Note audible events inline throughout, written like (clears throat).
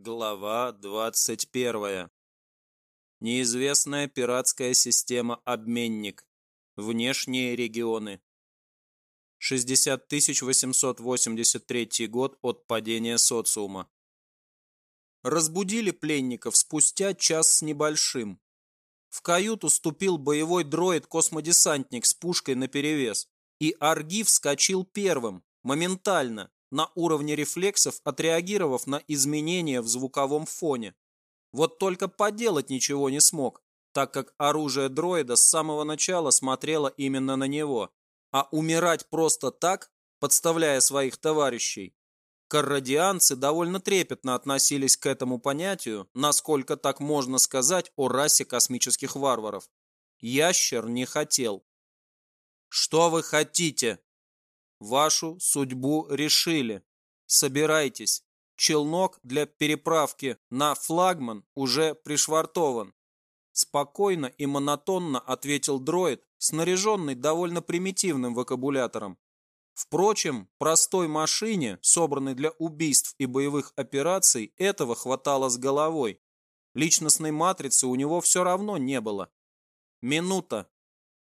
Глава 21. Неизвестная пиратская система «Обменник». Внешние регионы. 60 883 год от падения социума. Разбудили пленников спустя час с небольшим. В каюту ступил боевой дроид-космодесантник с пушкой наперевес, и Арги вскочил первым, моментально, на уровне рефлексов, отреагировав на изменения в звуковом фоне. Вот только поделать ничего не смог, так как оружие дроида с самого начала смотрело именно на него. А умирать просто так, подставляя своих товарищей, Каррадианцы довольно трепетно относились к этому понятию, насколько так можно сказать о расе космических варваров. Ящер не хотел. «Что вы хотите?» Вашу судьбу решили. Собирайтесь. Челнок для переправки на флагман уже пришвартован. Спокойно и монотонно ответил дроид, снаряженный довольно примитивным вокабулятором. Впрочем, простой машине, собранной для убийств и боевых операций, этого хватало с головой. Личностной матрицы у него все равно не было. Минута.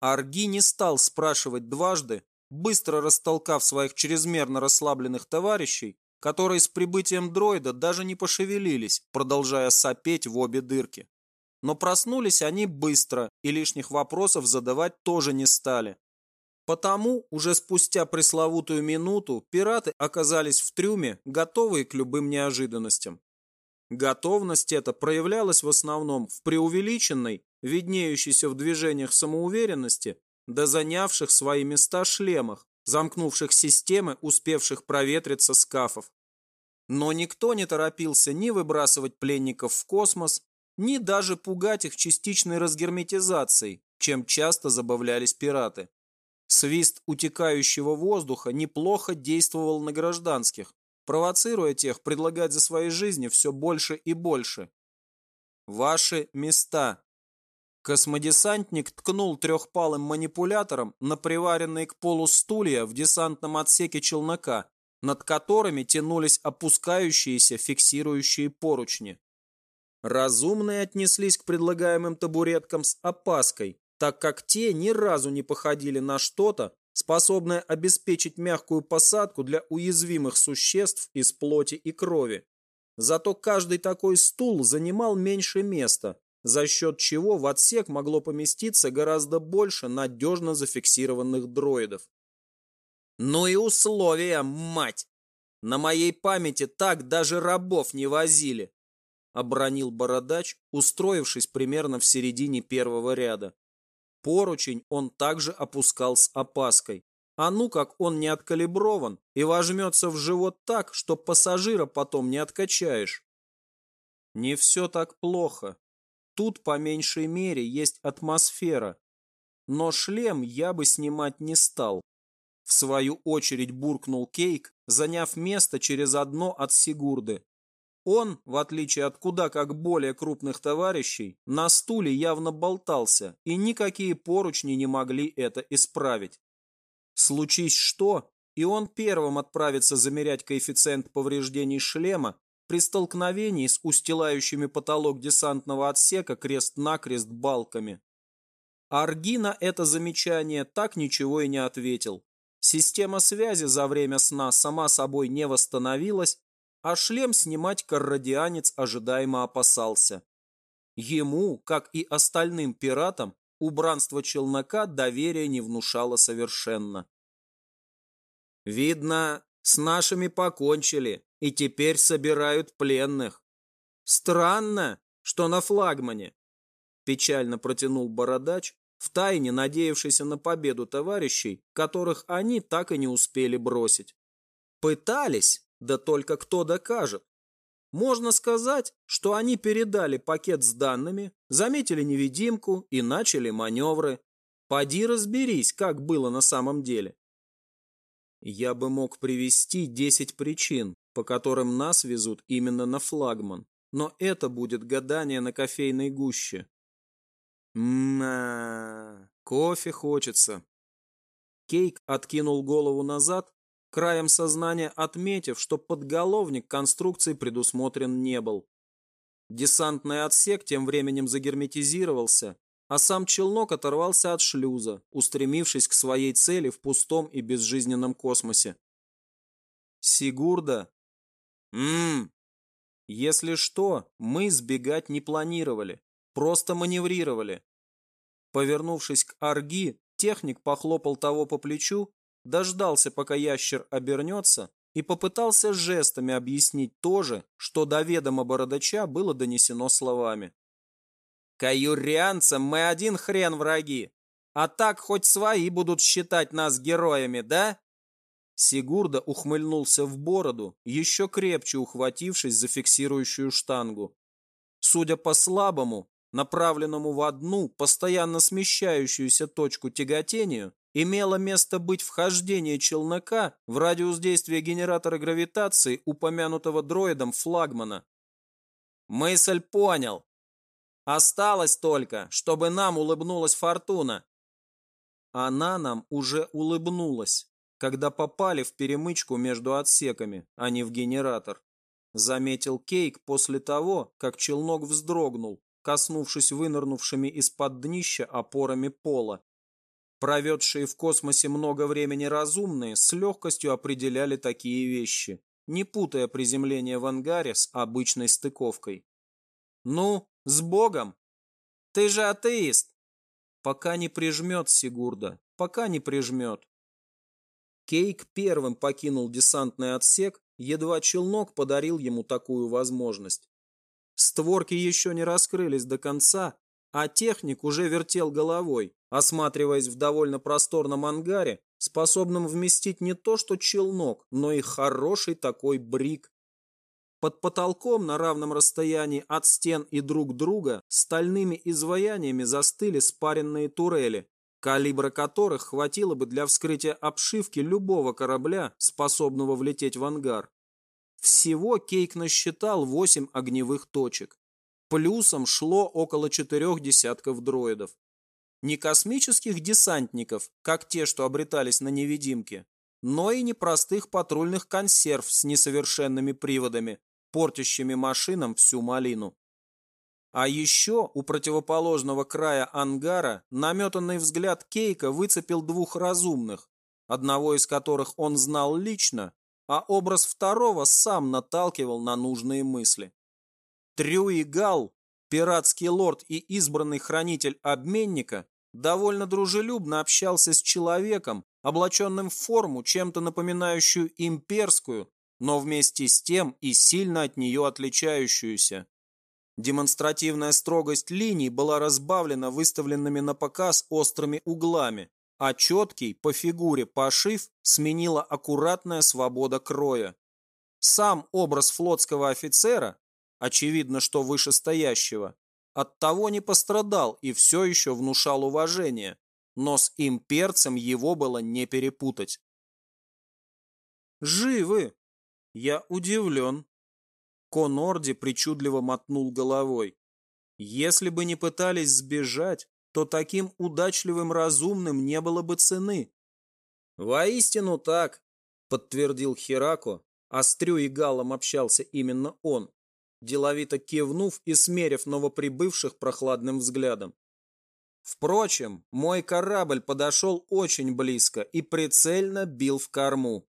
Арги не стал спрашивать дважды, быстро растолкав своих чрезмерно расслабленных товарищей, которые с прибытием дроида даже не пошевелились, продолжая сопеть в обе дырки. Но проснулись они быстро и лишних вопросов задавать тоже не стали. Потому уже спустя пресловутую минуту пираты оказались в трюме, готовые к любым неожиданностям. Готовность эта проявлялась в основном в преувеличенной, виднеющейся в движениях самоуверенности до занявших свои места шлемах, замкнувших системы, успевших проветриться скафов. Но никто не торопился ни выбрасывать пленников в космос, ни даже пугать их частичной разгерметизацией, чем часто забавлялись пираты. Свист утекающего воздуха неплохо действовал на гражданских, провоцируя тех предлагать за свои жизни все больше и больше. Ваши места. Космодесантник ткнул трехпалым манипулятором на приваренные к полу стулья в десантном отсеке челнока, над которыми тянулись опускающиеся фиксирующие поручни. Разумные отнеслись к предлагаемым табуреткам с опаской, так как те ни разу не походили на что-то, способное обеспечить мягкую посадку для уязвимых существ из плоти и крови. Зато каждый такой стул занимал меньше места, за счет чего в отсек могло поместиться гораздо больше надежно зафиксированных дроидов. Ну и условия, мать! На моей памяти так даже рабов не возили, обронил бородач, устроившись примерно в середине первого ряда. Поручень он также опускал с опаской. А ну как он не откалиброван и вожмется в живот так, что пассажира потом не откачаешь. Не все так плохо, Тут по меньшей мере есть атмосфера. Но шлем я бы снимать не стал. В свою очередь буркнул Кейк, заняв место через одно от Сигурды. Он, в отличие от куда как более крупных товарищей, на стуле явно болтался, и никакие поручни не могли это исправить. Случись что, и он первым отправится замерять коэффициент повреждений шлема, при столкновении с устилающими потолок десантного отсека крест-накрест балками. Арги на это замечание так ничего и не ответил. Система связи за время сна сама собой не восстановилась, а шлем снимать каррадианец ожидаемо опасался. Ему, как и остальным пиратам, убранство челнока доверия не внушало совершенно. «Видно, с нашими покончили и теперь собирают пленных. Странно, что на флагмане. Печально протянул бородач, втайне надеявшийся на победу товарищей, которых они так и не успели бросить. Пытались, да только кто докажет. Можно сказать, что они передали пакет с данными, заметили невидимку и начали маневры. Поди разберись, как было на самом деле. Я бы мог привести 10 причин, по которым нас везут именно на флагман, но это будет гадание на кофейной гуще. Ммм, кофе хочется. Кейк откинул голову назад, краем сознания отметив, что подголовник конструкции предусмотрен не был. Десантный отсек тем временем загерметизировался, а сам челнок оторвался от шлюза, устремившись к своей цели в пустом и безжизненном космосе. Сигурда? Ммм. Если что, мы сбегать не планировали, просто маневрировали. Повернувшись к Арги, техник похлопал того по плечу, дождался, пока ящер обернется, и попытался жестами объяснить то же, что до ведома бородача было донесено словами. «Каюрианцам мы один хрен враги, а так хоть свои будут считать нас героями, да?» Сигурда ухмыльнулся в бороду, еще крепче ухватившись за фиксирующую штангу. Судя по слабому, направленному в одну, постоянно смещающуюся точку тяготению, имело место быть вхождение челнока в радиус действия генератора гравитации, упомянутого дроидом флагмана. Мысль понял. Осталось только, чтобы нам улыбнулась фортуна. Она нам уже улыбнулась, когда попали в перемычку между отсеками, а не в генератор. Заметил Кейк после того, как челнок вздрогнул, коснувшись вынырнувшими из-под днища опорами пола Проведшие в космосе много времени разумные с легкостью определяли такие вещи, не путая приземление в ангаре с обычной стыковкой. «Ну, с Богом! Ты же атеист!» «Пока не прижмет, Сигурда, пока не прижмет». Кейк первым покинул десантный отсек, едва челнок подарил ему такую возможность. Створки еще не раскрылись до конца, а техник уже вертел головой, осматриваясь в довольно просторном ангаре, способном вместить не то что челнок, но и хороший такой брик. Под потолком на равном расстоянии от стен и друг друга стальными изваяниями застыли спаренные турели, калибра которых хватило бы для вскрытия обшивки любого корабля, способного влететь в ангар. Всего Кейк насчитал восемь огневых точек. Плюсом шло около четырех десятков дроидов. Не космических десантников, как те, что обретались на невидимке, но и непростых патрульных консерв с несовершенными приводами, портящими машинам всю малину. А еще у противоположного края ангара наметанный взгляд Кейка выцепил двух разумных, одного из которых он знал лично, а образ второго сам наталкивал на нужные мысли. Трюи Гал, пиратский лорд и избранный хранитель обменника, довольно дружелюбно общался с человеком, облаченным в форму, чем-то напоминающую имперскую, но вместе с тем и сильно от нее отличающуюся. Демонстративная строгость линий была разбавлена выставленными на показ острыми углами, а четкий по фигуре пошив сменила аккуратная свобода кроя. Сам образ флотского офицера очевидно, что вышестоящего, оттого не пострадал и все еще внушал уважение, но с имперцем его было не перепутать. «Живы!» Я удивлен. Конорди причудливо мотнул головой. Если бы не пытались сбежать, то таким удачливым разумным не было бы цены. Воистину так, подтвердил Херако, а с и Галом общался именно он деловито кивнув и смерив новоприбывших прохладным взглядом. Впрочем, мой корабль подошел очень близко и прицельно бил в корму.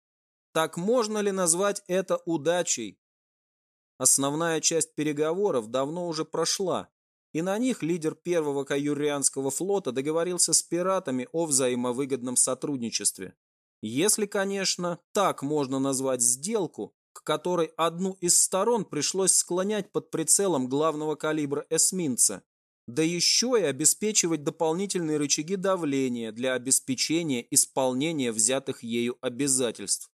Так можно ли назвать это удачей? Основная часть переговоров давно уже прошла, и на них лидер первого каюрианского флота договорился с пиратами о взаимовыгодном сотрудничестве. Если, конечно, так можно назвать сделку, к которой одну из сторон пришлось склонять под прицелом главного калибра эсминца, да еще и обеспечивать дополнительные рычаги давления для обеспечения исполнения взятых ею обязательств.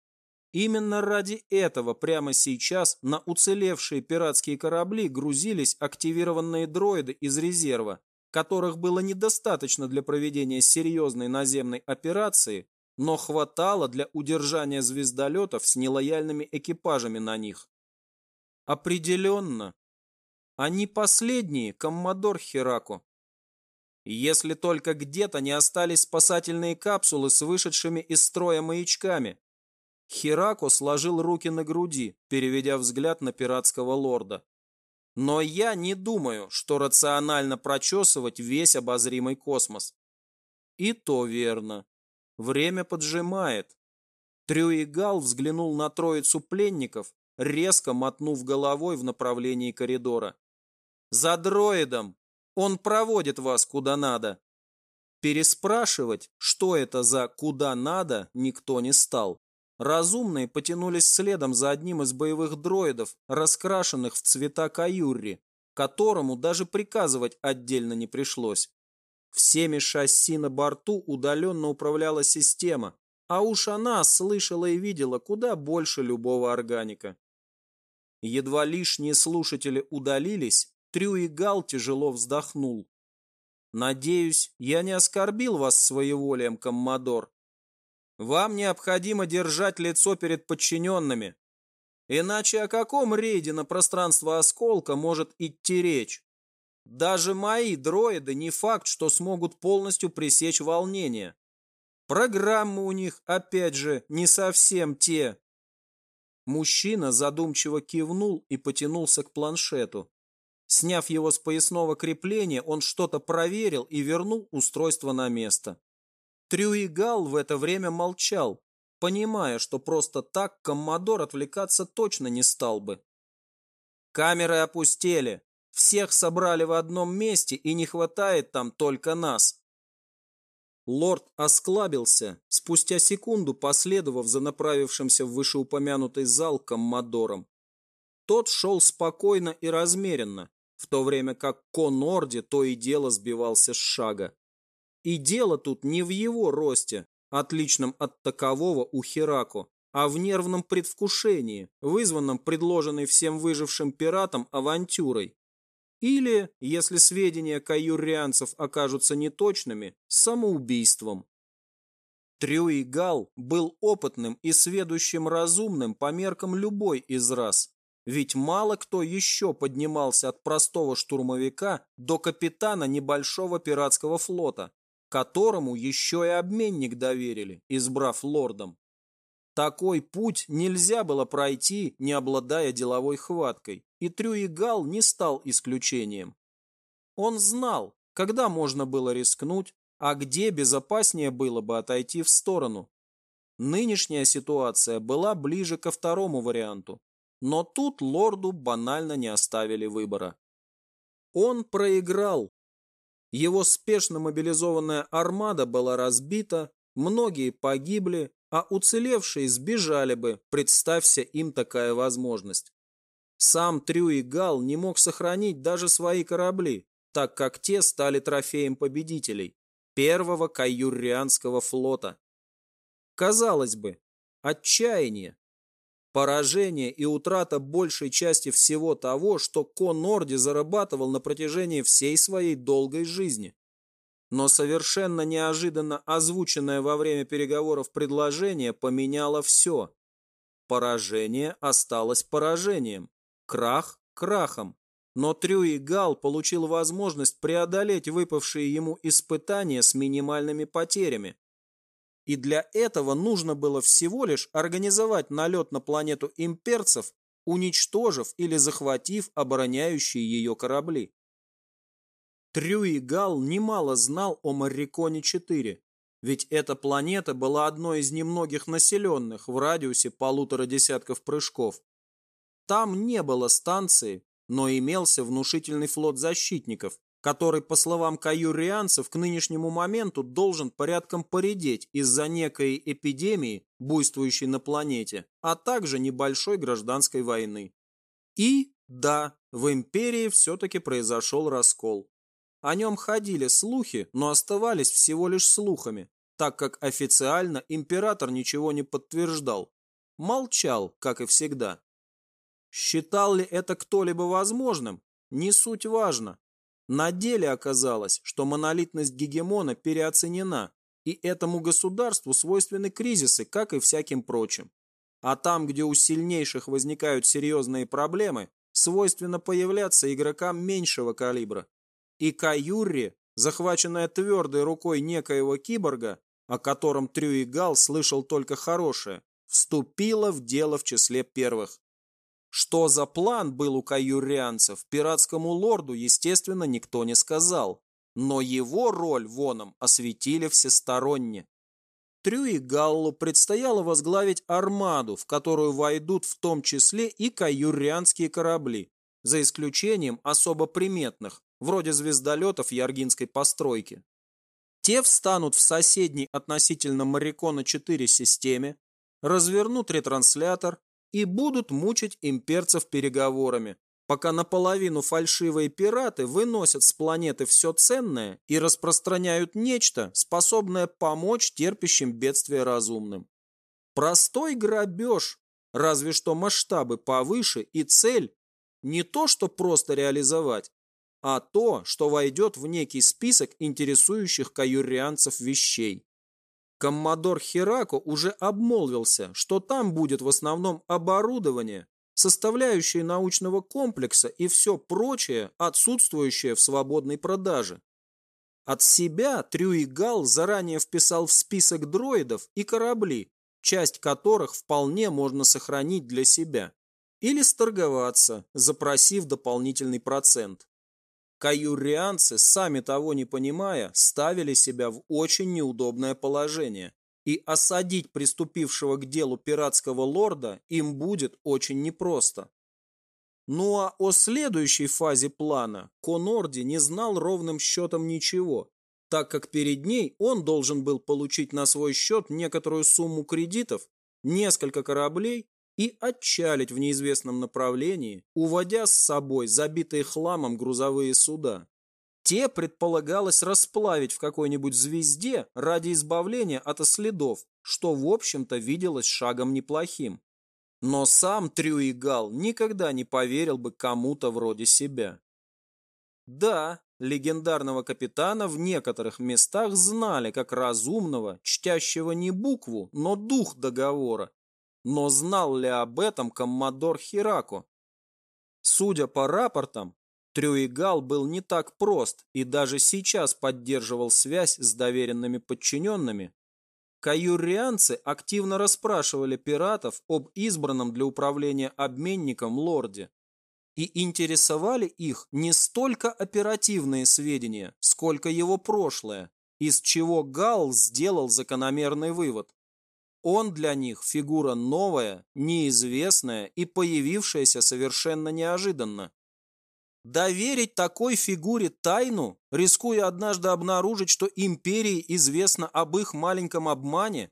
Именно ради этого прямо сейчас на уцелевшие пиратские корабли грузились активированные дроиды из резерва, которых было недостаточно для проведения серьезной наземной операции, но хватало для удержания звездолетов с нелояльными экипажами на них. Определенно. Они последние, коммодор Хераку. Если только где-то не остались спасательные капсулы с вышедшими из строя маячками. Хирако сложил руки на груди, переведя взгляд на пиратского лорда. Но я не думаю, что рационально прочесывать весь обозримый космос. И то верно. Время поджимает. Трюигал взглянул на троицу пленников, резко мотнув головой в направлении коридора. «За дроидом! Он проводит вас куда надо!» Переспрашивать, что это за «куда надо», никто не стал. Разумные потянулись следом за одним из боевых дроидов, раскрашенных в цвета каюрри, которому даже приказывать отдельно не пришлось. Всеми шасси на борту удаленно управляла система, а уж она слышала и видела куда больше любого органика. Едва лишние слушатели удалились, Трю и Гал тяжело вздохнул. «Надеюсь, я не оскорбил вас своеволием, коммодор. Вам необходимо держать лицо перед подчиненными. Иначе о каком рейде на пространство осколка может идти речь? Даже мои дроиды не факт, что смогут полностью пресечь волнение. Программы у них, опять же, не совсем те. Мужчина задумчиво кивнул и потянулся к планшету. Сняв его с поясного крепления, он что-то проверил и вернул устройство на место. Трюигал в это время молчал, понимая, что просто так коммодор отвлекаться точно не стал бы. Камеры опустели, всех собрали в одном месте и не хватает там только нас. Лорд осклабился, спустя секунду последовав за направившимся в вышеупомянутый зал коммодором. Тот шел спокойно и размеренно, в то время как Конорди то и дело сбивался с шага. И дело тут не в его росте, отличном от такового у Херако, а в нервном предвкушении, вызванном предложенной всем выжившим пиратам авантюрой. Или, если сведения каюрианцев окажутся неточными, самоубийством. Трюи Гал был опытным и сведущим разумным по меркам любой из рас. Ведь мало кто еще поднимался от простого штурмовика до капитана небольшого пиратского флота, которому еще и обменник доверили, избрав лордом. Такой путь нельзя было пройти, не обладая деловой хваткой и Трюигал не стал исключением. Он знал, когда можно было рискнуть, а где безопаснее было бы отойти в сторону. Нынешняя ситуация была ближе ко второму варианту, но тут лорду банально не оставили выбора. Он проиграл. Его спешно мобилизованная армада была разбита, многие погибли, а уцелевшие сбежали бы, представься им такая возможность. Сам Трюи Гал не мог сохранить даже свои корабли, так как те стали трофеем победителей первого каюррианского флота. Казалось бы, отчаяние, поражение и утрата большей части всего того, что Конорди зарабатывал на протяжении всей своей долгой жизни. Но совершенно неожиданно озвученное во время переговоров предложение поменяло все. Поражение осталось поражением. Крах крахом. Но Трюи Гал получил возможность преодолеть выпавшие ему испытания с минимальными потерями. И для этого нужно было всего лишь организовать налет на планету имперцев, уничтожив или захватив обороняющие ее корабли. Трюи Гал немало знал о Марриконе-4, ведь эта планета была одной из немногих населенных в радиусе полутора десятков прыжков. Там не было станции, но имелся внушительный флот защитников, который, по словам каюрианцев, к нынешнему моменту должен порядком поредеть из-за некой эпидемии, буйствующей на планете, а также небольшой гражданской войны. И, да, в империи все-таки произошел раскол. О нем ходили слухи, но оставались всего лишь слухами, так как официально император ничего не подтверждал. Молчал, как и всегда. Считал ли это кто-либо возможным? Не суть важно. На деле оказалось, что монолитность гегемона переоценена, и этому государству свойственны кризисы, как и всяким прочим. А там, где у сильнейших возникают серьезные проблемы, свойственно появляться игрокам меньшего калибра. И Каюрри, захваченная твердой рукой некоего киборга, о котором Трюигал слышал только хорошее, вступила в дело в числе первых. Что за план был у каюрианцев, пиратскому лорду, естественно, никто не сказал, но его роль воном осветили всесторонне. Трю и Галлу предстояло возглавить армаду, в которую войдут в том числе и каюрианские корабли, за исключением особо приметных, вроде звездолетов Яргинской постройки. Те встанут в соседней относительно Марикона 4 системе, развернут ретранслятор и будут мучить имперцев переговорами, пока наполовину фальшивые пираты выносят с планеты все ценное и распространяют нечто, способное помочь терпящим бедствия разумным. Простой грабеж, разве что масштабы повыше и цель не то, что просто реализовать, а то, что войдет в некий список интересующих каюрианцев вещей. Коммодор Херако уже обмолвился, что там будет в основном оборудование, составляющие научного комплекса и все прочее, отсутствующее в свободной продаже. От себя Трюигал заранее вписал в список дроидов и корабли, часть которых вполне можно сохранить для себя, или сторговаться, запросив дополнительный процент. Каюрианцы, сами того не понимая, ставили себя в очень неудобное положение и осадить приступившего к делу пиратского лорда им будет очень непросто. Ну а о следующей фазе плана Конорди не знал ровным счетом ничего, так как перед ней он должен был получить на свой счет некоторую сумму кредитов, несколько кораблей и отчалить в неизвестном направлении, уводя с собой забитые хламом грузовые суда. Те предполагалось расплавить в какой-нибудь звезде ради избавления от следов, что, в общем-то, виделось шагом неплохим. Но сам Трюигал никогда не поверил бы кому-то вроде себя. Да, легендарного капитана в некоторых местах знали как разумного, чтящего не букву, но дух договора. Но знал ли об этом коммодор Хирако? Судя по рапортам, Трюигал был не так прост и даже сейчас поддерживал связь с доверенными подчиненными. Каюрианцы активно расспрашивали пиратов об избранном для управления обменником лорде. И интересовали их не столько оперативные сведения, сколько его прошлое, из чего Гал сделал закономерный вывод. Он для них фигура новая, неизвестная и появившаяся совершенно неожиданно. Доверить такой фигуре тайну, рискуя однажды обнаружить, что империи известно об их маленьком обмане?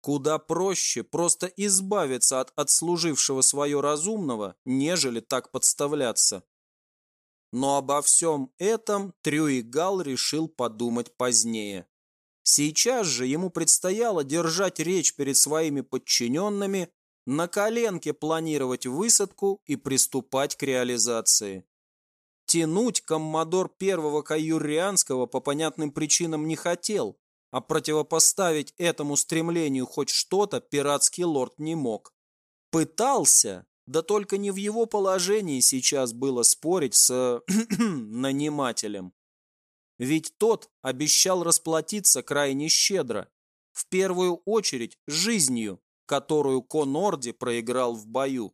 Куда проще просто избавиться от отслужившего свое разумного, нежели так подставляться. Но обо всем этом Трюигал решил подумать позднее. Сейчас же ему предстояло держать речь перед своими подчиненными, на коленке планировать высадку и приступать к реализации. Тянуть коммодор первого каюрианского по понятным причинам не хотел, а противопоставить этому стремлению хоть что-то пиратский лорд не мог. Пытался, да только не в его положении сейчас было спорить с (clears throat) нанимателем. Ведь тот обещал расплатиться крайне щедро, в первую очередь жизнью, которую Конорди проиграл в бою.